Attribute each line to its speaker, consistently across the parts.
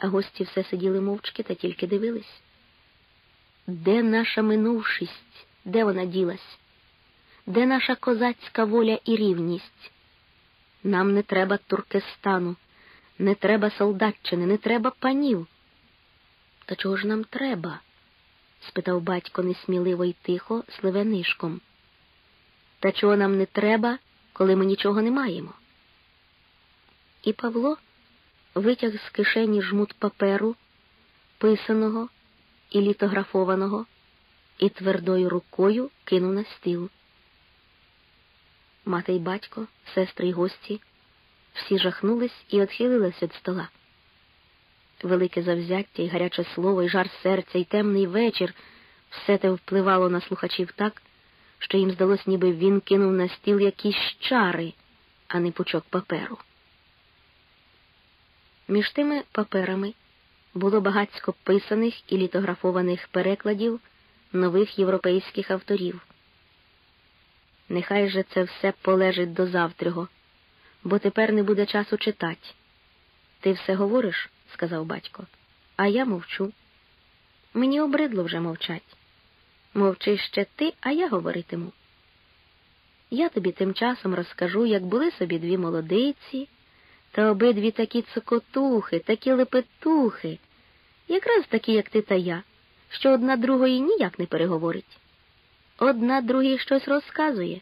Speaker 1: а гості все сиділи мовчки та тільки дивились. Де наша минувшість, де вона ділась? Де наша козацька воля і рівність? Нам не треба Туркестану, не треба солдатчини, не треба панів. Та чого ж нам треба? спитав батько несміливо й тихо, сливе нишком. Та чого нам не треба, коли ми нічого не маємо? І Павло витяг з кишені жмут паперу, писаного і літографованого, і твердою рукою кинув на стіл. Мати й батько, сестри й гості, всі жахнулись і відхилились від стола. Велике завзяття і гаряче слово, і жар серця, і темний вечір все те впливало на слухачів так, що їм здалось, ніби він кинув на стіл якісь чари, а не пучок паперу. Між тими паперами було багатько писаних і літографованих перекладів нових європейських авторів. Нехай же це все полежить до завтрього, бо тепер не буде часу читати. Ти все говориш, сказав батько, а я мовчу. Мені обридло вже мовчать. Мовчи ще ти, а я говоритиму. Я тобі тим часом розкажу, як були собі дві молодиці, та обидві такі цокотухи, такі лепетухи, якраз такі, як ти та я, що одна другої ніяк не переговорить. Одна другій щось розказує,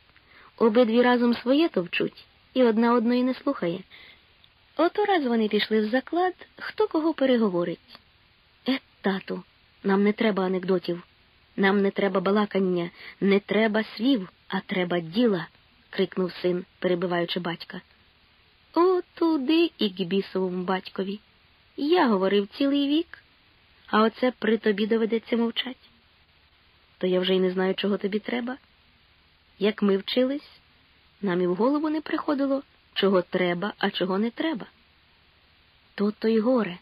Speaker 1: обидві разом своє товчуть, і одна одної не слухає. Ото раз вони пішли в заклад, хто кого переговорить. Е, тату, нам не треба анекдотів, нам не треба балакання, не треба слів, а треба діла, крикнув син, перебиваючи батька. Туди і к бісовому батькові. Я говорив цілий вік, а оце при тобі доведеться мовчать. То я вже й не знаю, чого тобі треба. Як ми вчились, нам і в голову не приходило, чого треба, а чого не треба. То то й горе,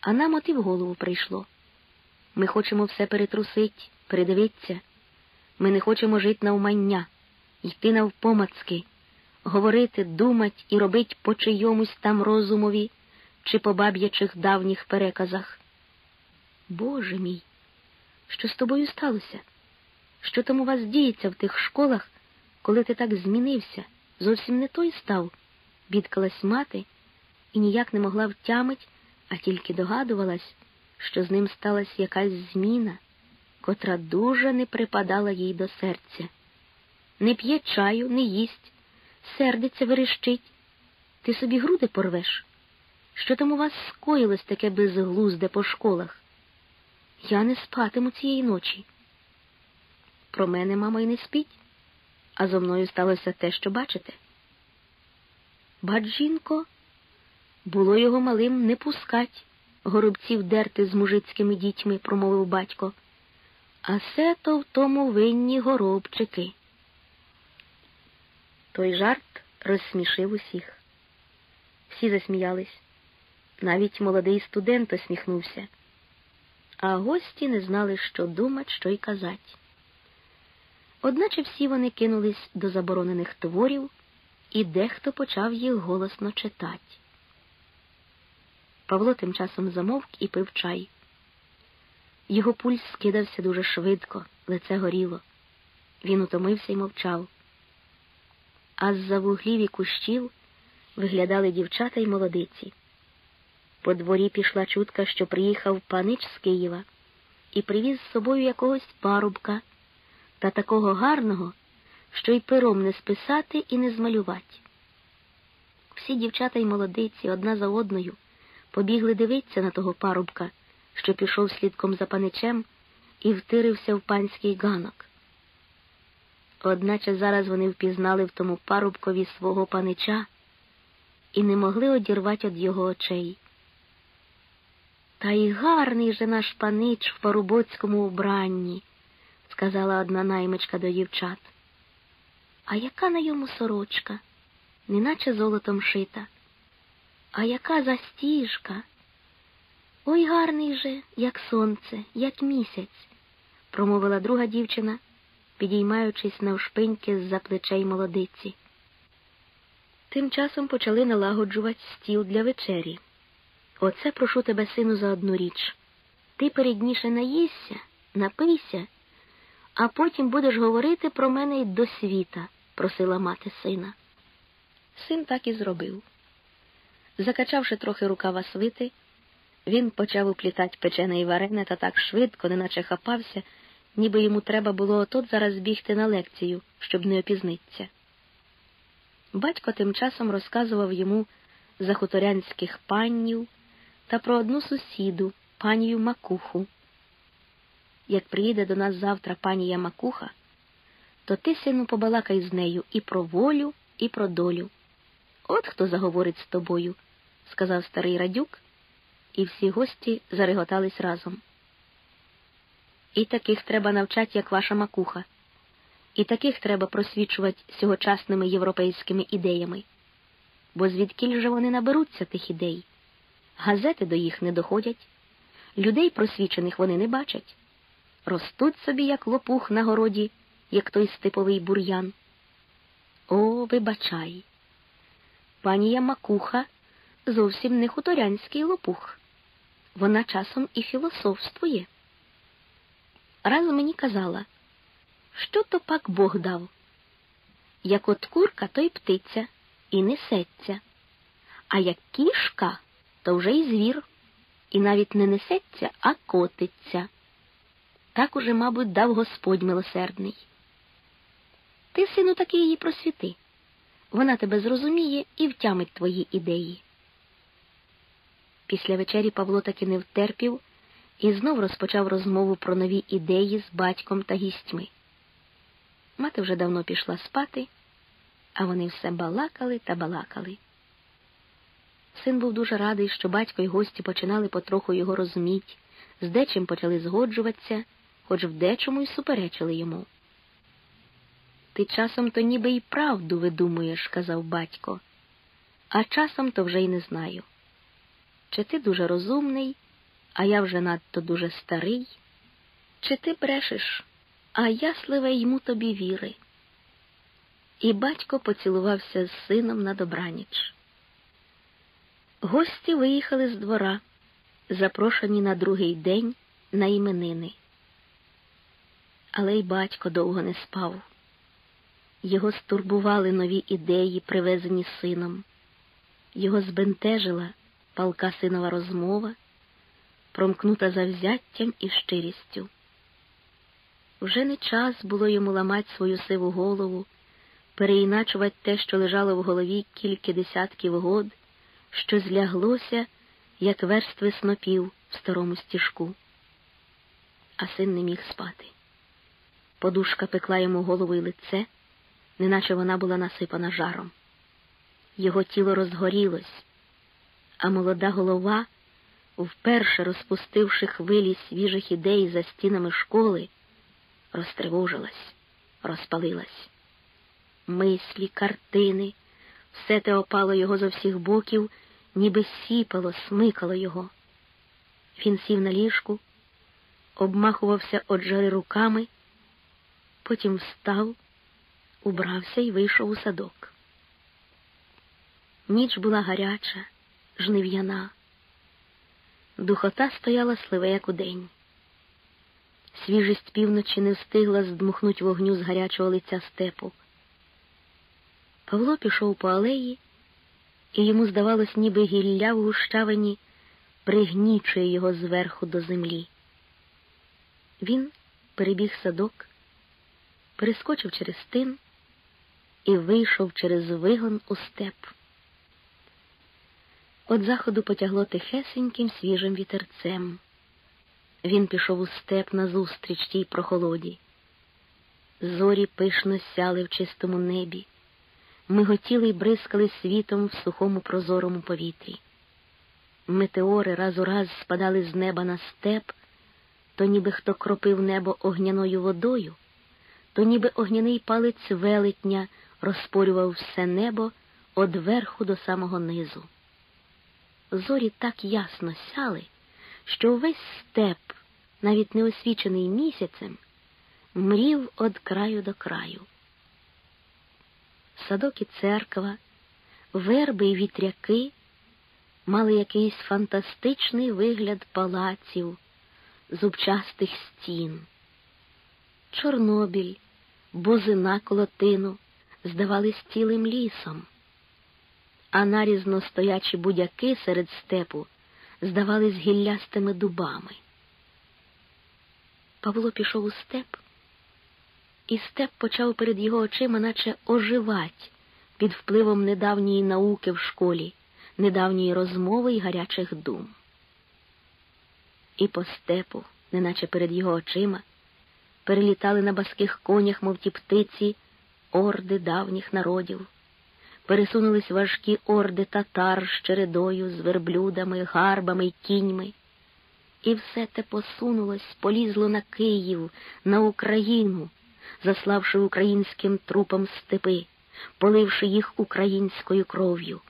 Speaker 1: а нам от і в голову прийшло. Ми хочемо все перетрусить, передивитися. Ми не хочемо жити навмання, йти навпомацки, говорити, думать і робить по чийомусь там розумові чи по баб'ячих давніх переказах. Боже мій, що з тобою сталося? Що там у вас діється в тих школах, коли ти так змінився, зовсім не той став, бідкалась мати і ніяк не могла втямить, а тільки догадувалась, що з ним сталася якась зміна, котра дуже не припадала їй до серця. Не п'є чаю, не їсть, сердиться, верещить. Ти собі груди порвеш. Що там у вас скоїлось таке безглузде по школах? Я не спатиму цієї ночі. Про мене, мама, й не спіть, а зо мною сталося те, що бачите. Бач, жінко, було його малим не пускать, горобців дерти з мужицькими дітьми, промовив батько. А се то в тому винні горобчики. Той жарт розсмішив усіх. Всі засміялись. Навіть молодий студент осміхнувся, а гості не знали, що думать, що й казать. Одначе всі вони кинулись до заборонених творів, і дехто почав їх голосно читати. Павло тим часом замовк і пив чай. Його пульс скидався дуже швидко, лице горіло. Він утомився і мовчав. А з-за вуглів і кущів виглядали дівчата й молодиці. По дворі пішла чутка, що приїхав панич з Києва і привіз з собою якогось парубка та такого гарного, що й пером не списати і не змалювати. Всі дівчата й молодиці одна за одною побігли дивитися на того парубка, що пішов слідком за паничем і втирився в панський ганок. Одначе зараз вони впізнали в тому парубкові свого панича і не могли одірвати від його очей. Та й гарний же наш панич в парубоцькому убранні, сказала одна наймичка до дівчат. А яка на йому сорочка, неначе золотом шита? А яка застіжка? Ой гарний же, як сонце, як місяць, промовила друга дівчина, підіймаючись навшпиньки з за плечей молодиці. Тим часом почали налагоджувати стіл для вечері. Оце прошу тебе, сину, за одну річ. Ти передніше наїсся, напийся, а потім будеш говорити про мене й до світа, просила мати сина. Син так і зробив. Закачавши трохи рукава свити, він почав уплітати печене і варене та так швидко, неначе хапався, ніби йому треба було отот зараз бігти на лекцію, щоб не опізнитися. Батько тим часом розказував йому за хуторянських паннів та про одну сусіду, панію Макуху. Як приїде до нас завтра панія Макуха, то ти, сину, побалакай з нею і про волю, і про долю. От хто заговорить з тобою, сказав старий радюк, і всі гості зареготались разом. І таких треба навчати, як ваша макуха, і таких треба просвічувати сьогочасними європейськими ідеями. Бо звідкіль же вони наберуться тих ідей? Газети до їх не доходять, людей просвічених вони не бачать, ростуть собі, як лопух на городі, як той степовий бур'ян. О, вибачай! Панія Макуха зовсім не хуторянський лопух. Вона часом і філософствує. Раз мені казала, що то пак Бог дав? Як от курка, то й птиця, і несеться, а як кішка, то вже й звір, і навіть не несеться, а котиться. Так уже, мабуть, дав Господь милосердний. Ти, сину, таки її просвіти. Вона тебе зрозуміє і втямить твої ідеї. Після вечері Павло таки не втерпів і знов розпочав розмову про нові ідеї з батьком та гістьми. Мати вже давно пішла спати, а вони все балакали та балакали. Син був дуже радий, що батько й гості починали потроху його розуміти, з дечим почали згоджуватися, хоч в дечому й суперечили йому. Ти часом то ніби й правду видумуєш, казав батько, а часом то вже й не знаю. Чи ти дуже розумний, а я вже надто дуже старий, чи ти брешеш, а я сливе йму тобі віри. І батько поцілувався з сином на добраніч. Гості виїхали з двора, запрошені на другий день на іменини. Але й батько довго не спав. Його стурбували нові ідеї, привезені сином. Його збентежила палка синова розмова, промкнута завзяттям і щирістю. Вже не час було йому ламати свою сиву голову, переіначувати те, що лежало в голові кілька десятків год, що зляглося, як верстви снопів в старому стіжку. А син не міг спати. Подушка пекла йому голову і лице, неначе вона була насипана жаром. Його тіло розгорілось, а молода голова, вперше розпустивши хвилі свіжих ідей за стінами школи, розтривожилась, розпалилась. Мислі, картини, все те опало його зо всіх боків, ніби сіпало, смикало його. Він сів на ліжку, обмахувався оджари руками, потім встав, убрався і вийшов у садок. Ніч була гаряча, жнив'яна. Духота стояла сливе, як удень. Свіжість півночі не встигла здмухнуть вогню з гарячого лиця степу. Павло пішов по алеї, і йому здавалось, ніби гілля в гущавині пригнічує його зверху до землі. Він перебіг садок, перескочив через тин і вийшов через вигон у степ. От заходу потягло тихесеньким свіжим вітерцем. Він пішов у степ назустріч тій прохолоді. Зорі пишно сяли в чистому небі, миготіли й бризкали світом в сухому прозорому повітрі. Метеори раз у раз спадали з неба на степ, то ніби хто кропив небо огняною водою, то ніби огняний палець велетня розпорював все небо од верху до самого низу зорі так ясно сяли, що увесь степ, навіть не освічений місяцем, мрів від краю до краю. Садок і церква, верби і вітряки, мали якийсь фантастичний вигляд палаців, зубчастих стін. Чорнобіль, бузина колотину здавались цілим лісом, а нарізно стоячі будяки серед степу здавались гіллястими дубами. Павло пішов у степ, і степ почав перед його очима, наче оживать під впливом недавньої науки в школі, недавньої розмови й гарячих дум. І по степу, неначе перед його очима, перелітали на баских конях, мов ті птиці, орди давніх народів. Пересунулись важкі орди татар з чередою, з верблюдами, гарбами й кіньми. І все те посунулось, полізло на Київ, на Україну, заславши українським трупом степи, поливши їх українською кров'ю.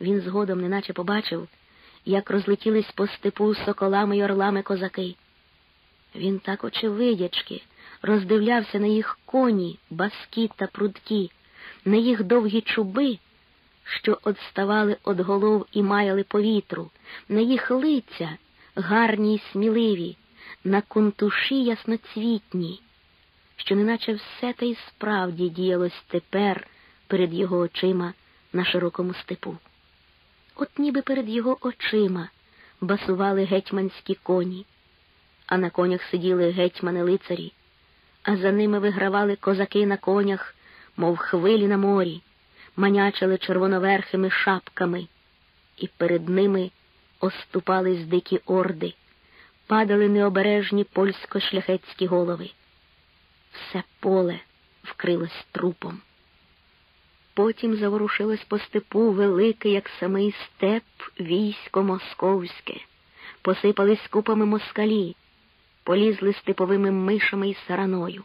Speaker 1: Він згодом неначе побачив, як розлетілись по степу соколами й орлами козаки. Він так очевидячки роздивлявся на їх коні, баскі та прудкі, на їх довгі чуби, що одставали од голов і маяли повітру, на їх лиця гарні й сміливі, на кунтуші ясноцвітні, що неначе все те й справді діялось тепер перед його очима на широкому степу. От ніби перед його очима басували гетьманські коні, а на конях сиділи гетьмани лицарі, а за ними вигравали козаки на конях, мов хвилі на морі, манячили червоноверхими шапками, і перед ними оступались дикі орди, падали необережні польсько-шляхетські голови. Все поле вкрилось трупом. Потім заворушилось по степу велике, як самий степ, військо московське, посипались купами москалі, полізли степовими мишами й сараною.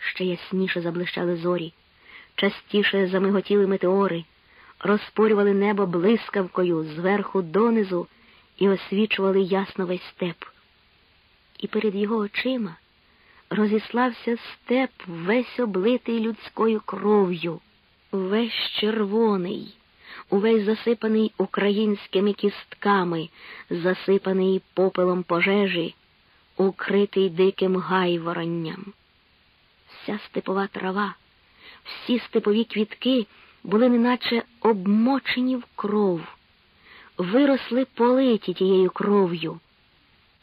Speaker 1: Ще ясніше заблищали зорі, частіше замиготіли метеори, розпорювали небо блискавкою зверху донизу і освічували ясно весь степ. І перед його очима розіслався степ весь облитий людською кров'ю весь червоний, увесь засипаний українськими кістками, засипаний попелом пожежі, укритий диким гайворонням. Вся степова трава, всі степові квітки були неначе обмочені в кров, виросли политі тією кров'ю,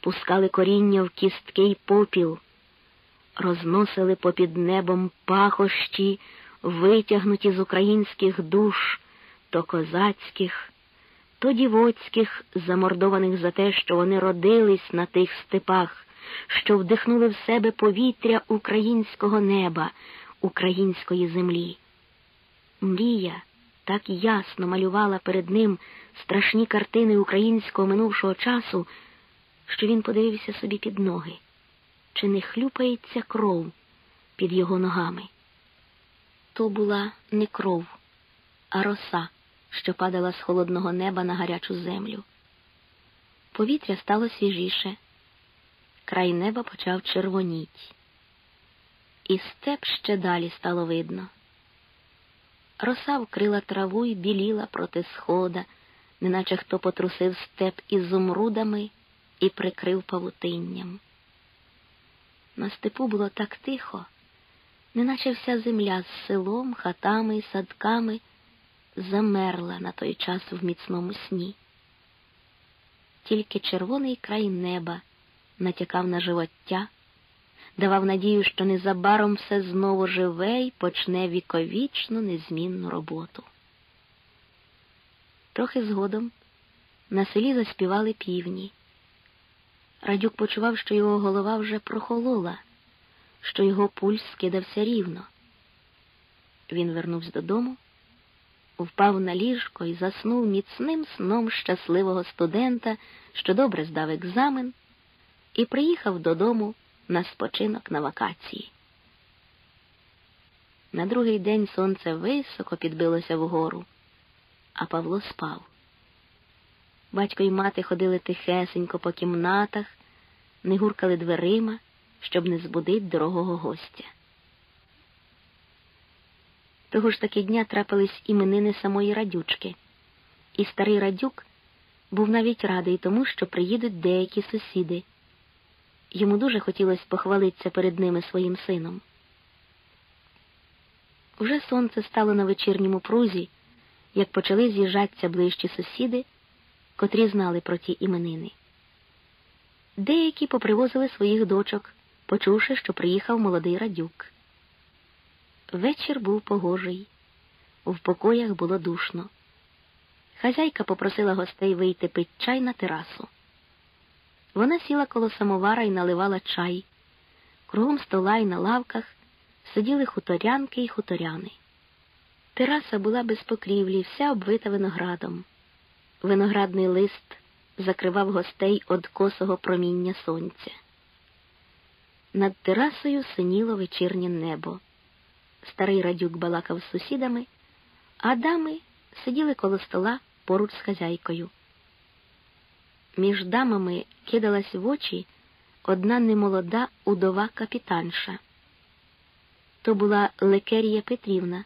Speaker 1: пускали коріння в кістки й попіл, розносили попід небом пахощі витягнуті з українських душ, то козацьких, то дівоцьких, замордованих за те, що вони родились на тих степах, що вдихнули в себе повітря українського неба, української землі. Мрія так ясно малювала перед ним страшні картини українського минувшого часу, що він подивився собі під ноги, чи не хлюпається кров під його ногами то була не кров, а роса, що падала з холодного неба на гарячу землю. Повітря стало свіжіше, край неба почав червоніть, і степ ще далі стало видно. Роса вкрила траву і біліла проти схода, неначе хто потрусив степ із зумрудами і прикрив павутинням. На степу було так тихо неначе вся земля з селом, хатами і садками замерла на той час в міцному сні. Тільки червоний край неба натякав на живоття, давав надію, що незабаром все знову живе й почне віковічну незмінну роботу. Трохи згодом на селі заспівали півні. Радюк почував, що його голова вже прохолола що його пульс скидався рівно. Він вернувся додому, впав на ліжко і заснув міцним сном щасливого студента, що добре здав екзамен, і приїхав додому на спочинок на вакації. На другий день сонце високо підбилося вгору, а Павло спав. Батько й мати ходили тихесенько по кімнатах, не гуркали дверима, щоб не збудить дорогого гостя. Того ж таки дня трапились іменини самої радючки, І старий радюк був навіть радий тому, що приїдуть деякі сусіди. Йому дуже хотілося похвалитися перед ними своїм сином. Уже сонце стало на вечірньому прузі, як почали з'їжджатися ближчі сусіди, котрі знали про ті іменини. Деякі попривозили своїх дочок, почувши, що приїхав молодий радюк. Вечір був погожий, в покоях було душно. Хазяйка попросила гостей вийти пить чай на терасу. Вона сіла коло самовара і наливала чай. Кругом стола і на лавках сиділи хуторянки і хуторяни. Тераса була без покрівлі, вся обвита виноградом. Виноградний лист закривав гостей од косого проміння сонця. Над терасою синіло вечірнє небо. Старий радюк балакав з сусідами, а дами сиділи коло стола поруч з хазяйкою. Між дамами кидалась в очі одна немолода удова капітанша. То була Лекерія Петрівна,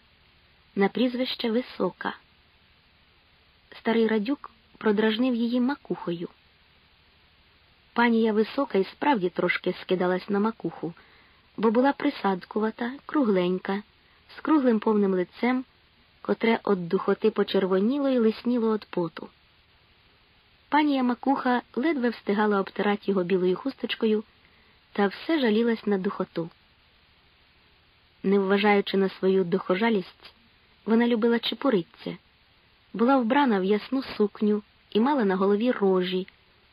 Speaker 1: на прізвище Висока. Старий радюк продражнив її макухою. Панія висока і справді трошки скидалась на макуху, бо була присадкувата, кругленька, з круглим повним лицем, котре од духоти почервоніло і лисніло од поту. Панія макуха ледве встигала обтирати його білою хусточкою та все жалілась на духоту. Не вважаючи на свою дохожалість, вона любила чепуриться, була вбрана в ясну сукню і мала на голові рожі,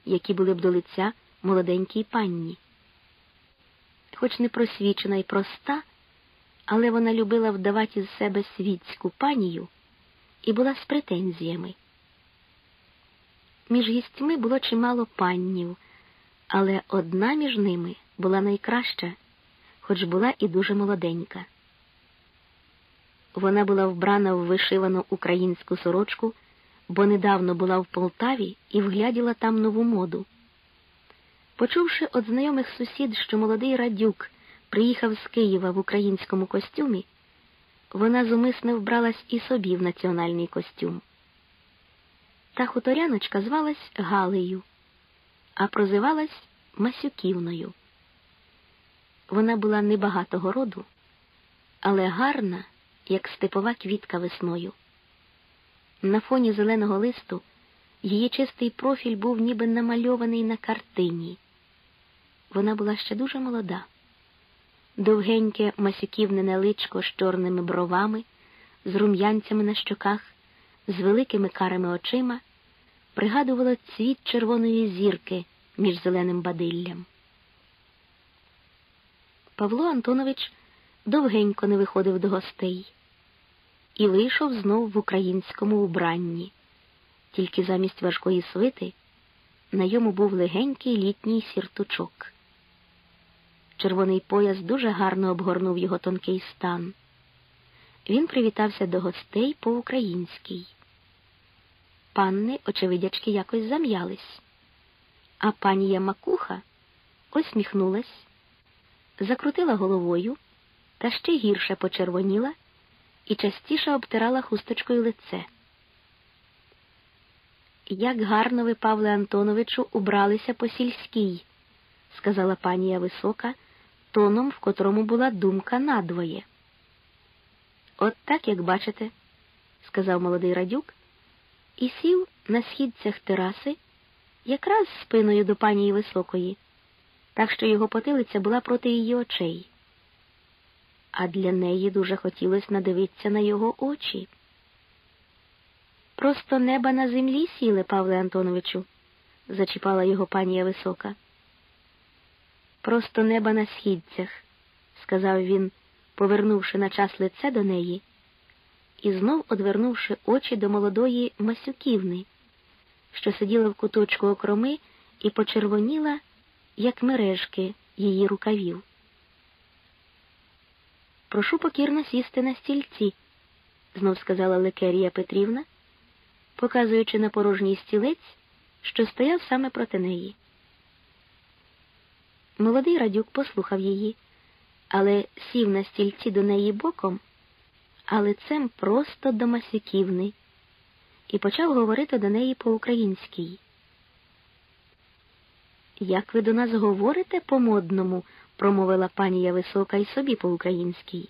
Speaker 1: які були б до лиця молоденькій панні. Хоч не просвічена і проста, але вона любила вдавати з себе світську панію і була з претензіями. Між гістьми було чимало паннів, але одна між ними була найкраща, хоч була і дуже молоденька. Вона була вбрана в вишивану українську сорочку, бо недавно була в Полтаві і вгляділа там нову моду. Почувши від знайомих сусід, що молодий радюк приїхав з Києва в українському костюмі, вона зумисне вбралась і собі в національний костюм. Та хуторяночка звалась Галею, а прозивалась Масюківною. Вона була небагатого роду, але гарна, як степова квітка весною. На фоні зеленого листу її чистий профіль був ніби намальований на картині. Вона була ще дуже молода, довгеньке масюківне личко з чорними бровами, з рум'янцями на щоках, з великими карими очима, пригадувало цвіт червоної зірки між зеленим бадиллям. Павло Антонович довгенько не виходив до гостей і вийшов знов в українському убранні, тільки замість важкої свити на йому був легенький літній сіртучок. Червоний пояс дуже гарно обгорнув його тонкий стан. Він привітався до гостей по українській. Панни, очевидячки, якось зам'ялись, а панія Макуха усміхнулась, закрутила головою та ще гірше почервоніла і частіше обтирала хусточкою лице. Як гарно ви, Павле Антоновичу, убралися по сільській, сказала панія висока, тоном, в котрому була думка надвоє. От так, як бачите, сказав молодий радюк, і сів на східцях тераси, якраз спиною до панії високої, так що його потилиця була проти її очей а для неї дуже хотілося надивитися на його очі. Просто неба на землі сіли, Павле Антоновичу, зачіпала його панія висока. Просто неба на східцях, сказав він, повернувши на час лице до неї, і знов одвернувши очі до молодої Масюківни, що сиділа в куточку окроми і почервоніла, як мережки її рукавів. Прошу покірно сісти на стільці, знов сказала Лекерія Петрівна, показуючи на порожній стілець, що стояв саме проти неї. Молодий радюк послухав її, але сів на стільці до неї боком, а лицем просто до Масюківни, і почав говорити до неї по-українській. Як ви до нас говорите по-модному, промовила панія висока і собі по-українській.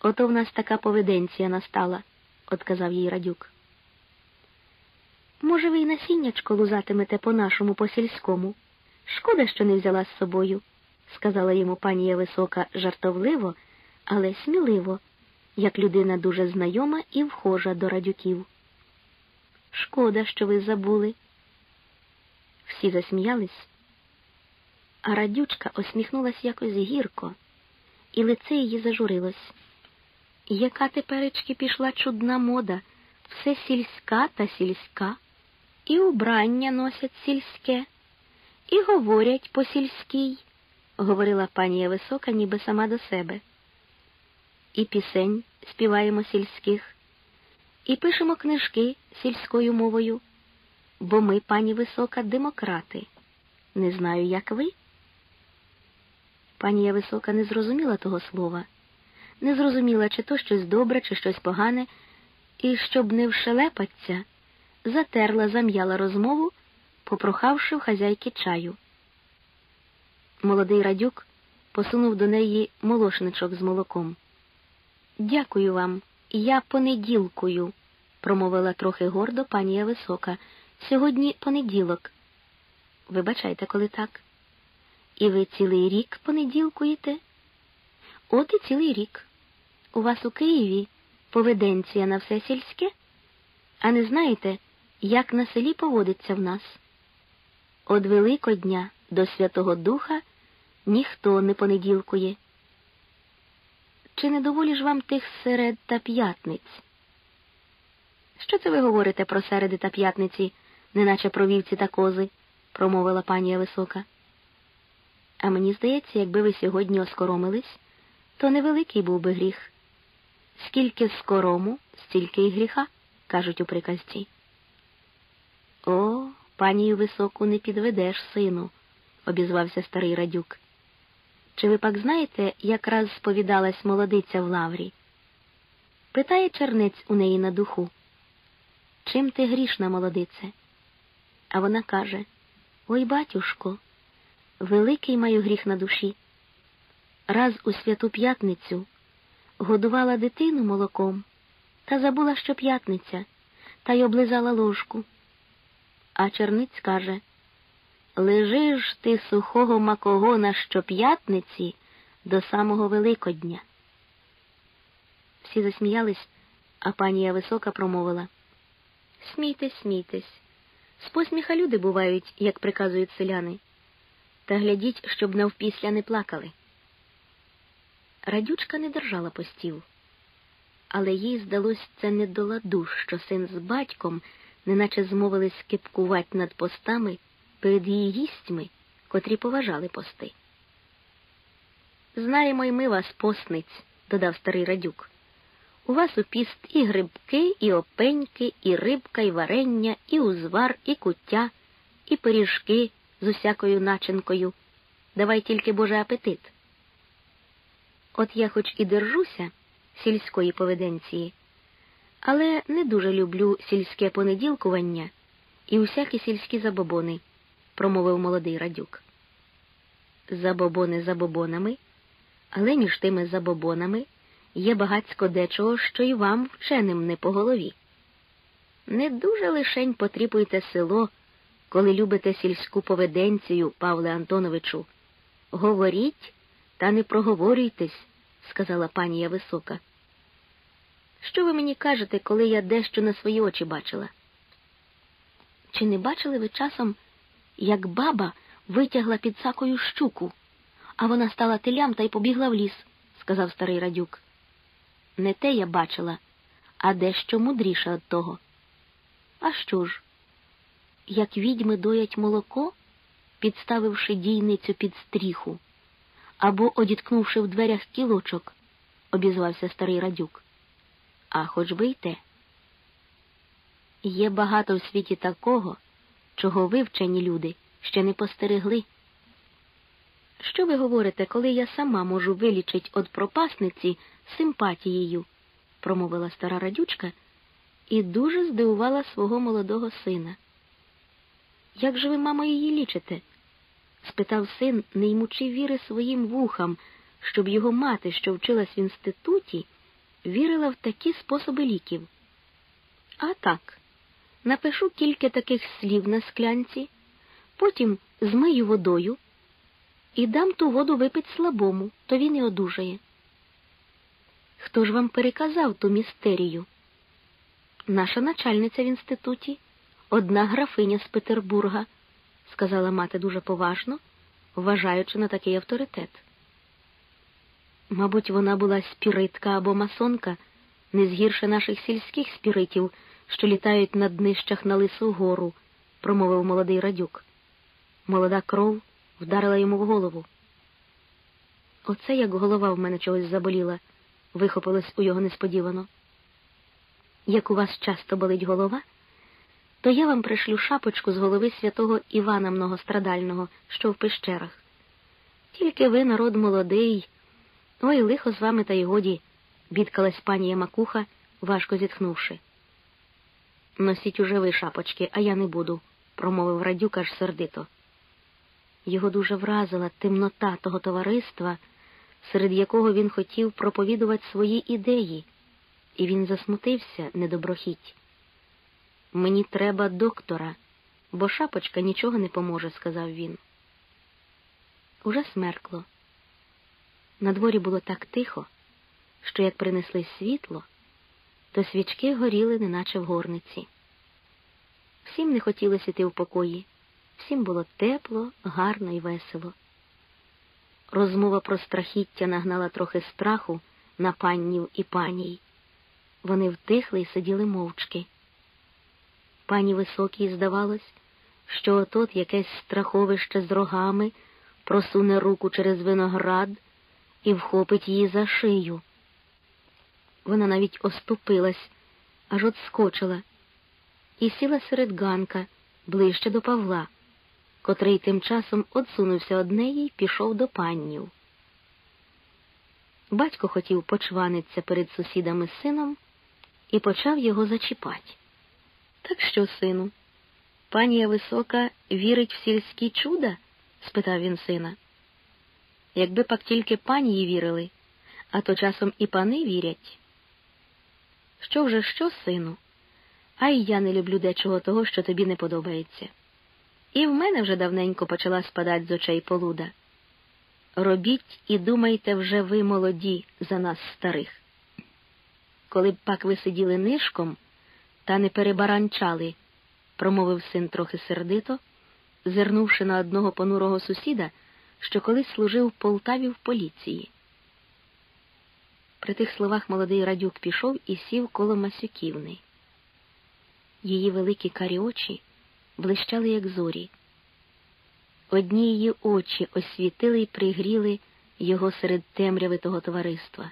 Speaker 1: Ото в нас така поведенція настала, отказав їй радюк. Може, ви й насіннячко лузатимете по нашому по сільському? Шкода, що не взяла з собою, сказала йому панія висока жартовливо, але сміливо, як людина дуже знайома і вхожа до радюків. Шкода, що ви забули. Всі засміялись, а радючка осміхнулась якось гірко, і лице її зажурилось. Яка теперечки пішла чудна мода, все сільська та сільська, і убрання носять сільське, і говорять по сільській, говорила панія висока, ніби сама до себе. І пісень співаємо сільських, і пишемо книжки сільською мовою, бо ми, пані висока, демократи. Не знаю, як ви. Панія висока не зрозуміла того слова не зрозуміла, чи то щось добре, чи щось погане, і, щоб не вшелепаться, затерла, зам'яла розмову, попрохавши в хазяйки чаю. Молодий радюк посунув до неї молошничок з молоком. Дякую вам, я понеділкую, промовила трохи гордо панія висока. Сьогодні понеділок. Вибачайте, коли так. І ви цілий рік понеділкуєте? От і цілий рік. У вас у Києві поведенція на все сільське, а не знаєте, як на селі поводиться в нас. Од Великодня до Святого Духа ніхто не понеділкує. Чи не доволі ж вам тих серед та п'ятниць? Що це ви говорите про середи та п'ятниці, неначе про вівці та кози? промовила панія висока. А мені здається, якби ви сьогодні оскоромились, то невеликий був би гріх. Скільки скорому, стільки й гріха, кажуть у приказці. О, панію високу не підведеш, сину, обізвався старий радюк. Чи ви пак знаєте, як раз сповідалась молодиця в лаврі? Питає чернець у неї на духу. Чим ти грішна, молодице? А вона каже Ой, батюшко, великий маю гріх на душі раз у святу п'ятницю годувала дитину молоком та забула, що п'ятниця, та й облизала ложку. А черниць каже Лежиш ти сухого макогона щоп'ятниці до самого Великодня. Всі засміялись, а панія висока промовила Смійтесь, смійтесь. З посміха люди бувають, як приказують селяни, та глядіть, щоб навпісля не плакали. Радючка не держала постів, але їй здалось це не до ладу, що син з батьком неначе змовились кипкувати над постами перед її гістьми, котрі поважали пости. Знаємо й ми вас, постниць, додав старий радюк. У вас у піст і грибки, і опеньки, і рибка, і варення, і узвар, і куття, і пиріжки з усякою начинкою. Давай тільки Боже апетит. От я хоч і держуся сільської поведенції, але не дуже люблю сільське понеділкування і усякі сільські забобони, промовив молодий радюк. Забобони забобонами, але між тими забобонами є багацько дечого, що й вам вченим не по голові. Не дуже лишень потріпуйте село, коли любите сільську поведенцію, Павле Антоновичу. Говоріть та не проговорюйтесь, сказала панія висока. Що ви мені кажете, коли я дещо на свої очі бачила? Чи не бачили ви часом, як баба витягла під сакою щуку, а вона стала телям та й побігла в ліс, сказав старий радюк. Не те я бачила, а дещо мудріше від того. А що ж? Як відьми доять молоко, підставивши дійницю під стріху, або одіткнувши в дверях кілочок, обізвався старий радюк. А хоч би й те. Є багато в світі такого, чого ви, вчені люди, ще не постерегли. Що ви говорите, коли я сама можу вилічить від пропасниці симпатією? промовила стара радючка і дуже здивувала свого молодого сина. Як же ви, мамо, її лічите? спитав син, не ймучи віри своїм вухам, щоб його мати, що вчилась в інституті, вірила в такі способи ліків. А так, напишу кілька таких слів на склянці, потім змию водою і дам ту воду випить слабому, то він і одужає. Хто ж вам переказав ту містерію? Наша начальниця в інституті, одна графиня з Петербурга, сказала мати дуже поважно, вважаючи на такий авторитет. Мабуть, вона була спіритка або масонка, не згірше наших сільських спіритів, що літають на днищах на лису гору, промовив молодий радюк. Молода кров вдарила йому в голову. Оце як голова в мене чогось заболіла, вихопилось у його несподівано. Як у вас часто болить голова, то я вам пришлю шапочку з голови святого Івана Многострадального, що в пещерах. Тільки ви, народ молодий, ой, лихо з вами та й годі, бідкалась пані Ямакуха, важко зітхнувши. Носіть уже ви шапочки, а я не буду, промовив радюк аж сердито. Його дуже вразила темнота того товариства, серед якого він хотів проповідувати свої ідеї, і він засмутився недоброхіть. Мені треба доктора, бо шапочка нічого не поможе, сказав він. Уже смеркло. На дворі було так тихо, що як принесли світло, то свічки горіли, неначе в горниці. Всім не хотілося йти в покої, всім було тепло, гарно і весело. Розмова про страхіття нагнала трохи страху на паннів і паній. Вони втихли і сиділи мовчки. Пані високій здавалось, що отот якесь страховище з рогами просуне руку через виноград і вхопить її за шию. Вона навіть оступилась, аж отскочила, і сіла серед ганка ближче до Павла, котрий тим часом одсунувся од неї й пішов до паннів. Батько хотів почванитися перед сусідами з сином і почав його зачіпати. Так що, сину, панія висока вірить в сільські чуда? спитав він сина. Якби пак тільки панії вірили, а то часом і пани вірять. Що вже що, сину? А й я не люблю дечого того, що тобі не подобається. І в мене вже давненько почала спадати з очей полуда. Робіть і думайте вже ви молоді за нас старих. Коли б пак ви сиділи нишком та не перебаранчали, промовив син трохи сердито, зирнувши на одного понурого сусіда, що колись служив в Полтаві в поліції. При тих словах молодий радюк пішов і сів коло Масюківни. Її великі карі очі блищали, як зорі. Одні її очі освітили й пригріли його серед темряви того товариства.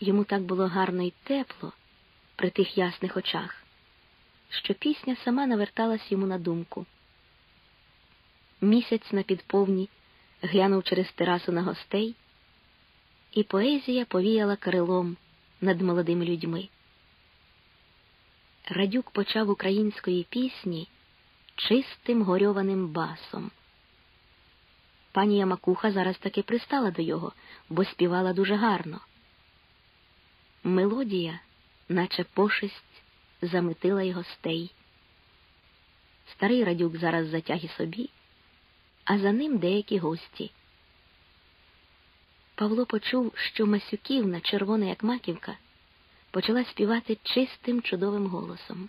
Speaker 1: Йому так було гарно й тепло при тих ясних очах, що пісня сама наверталась йому на думку. Місяць на підповні глянув через терасу на гостей, і поезія повіяла крилом над молодими людьми. Радюк почав української пісні чистим горьованим басом. Пані Ямакуха зараз таки пристала до його, бо співала дуже гарно. Мелодія, наче пошесть, заметила й гостей. Старий радюк зараз затяг і собі, а за ним деякі гості. Павло почув, що Масюківна, червона як маківка, почала співати чистим чудовим голосом.